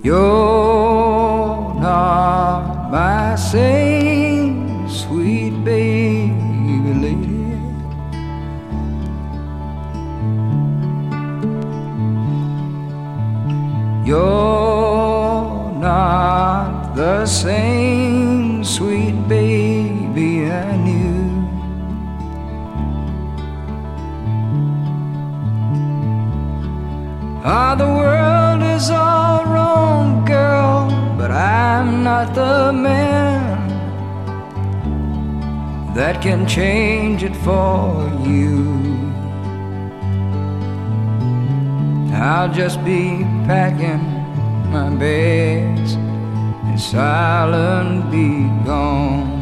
You're not my same sweet baby lady. You're not the same sweet baby I knew. Ah, the world is all not the man that can change it for you. I'll just be packing my bags and silent be gone.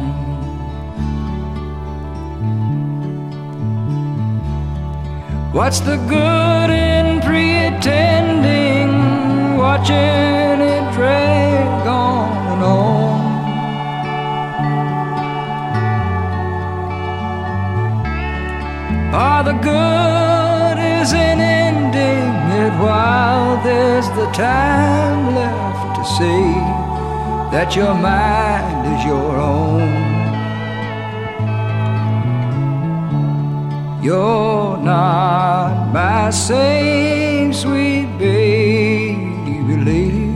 What's the good in pretending, watching the good is in ending it while there's the time left to see that your mind is your own. You're not my same sweet baby lady.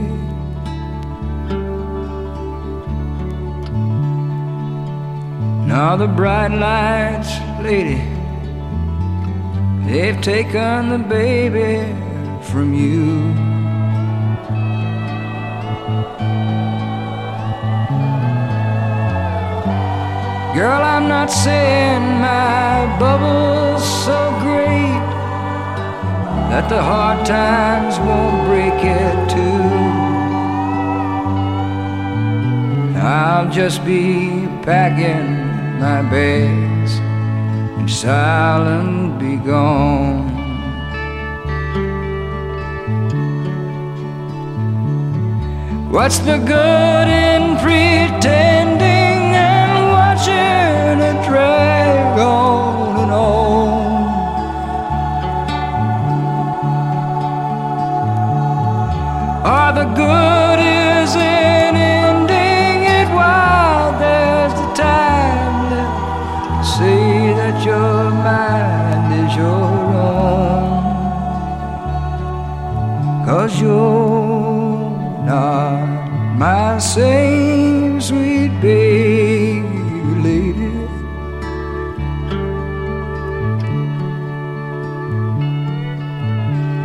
Now the bright lights, lady, they've taken the baby from you. Girl, I'm not saying my bubble's so great that the hard times won't break it too. I'll just be packing my bags and silent be gone. What's the good in pretending and watching it drag on and on? Or the good is in that your mind is your own. Cause you're not my same sweet baby lady.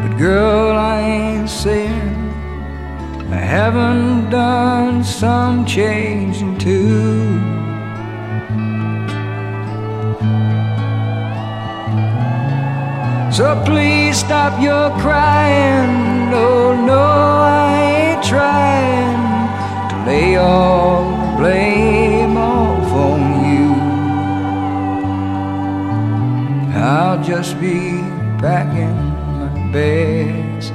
But girl, I ain't saying I haven't done some changing too. So please stop your crying. No, no, I ain't trying to lay all the blame off on you. I'll just be packing my bags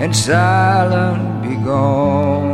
and silent be gone.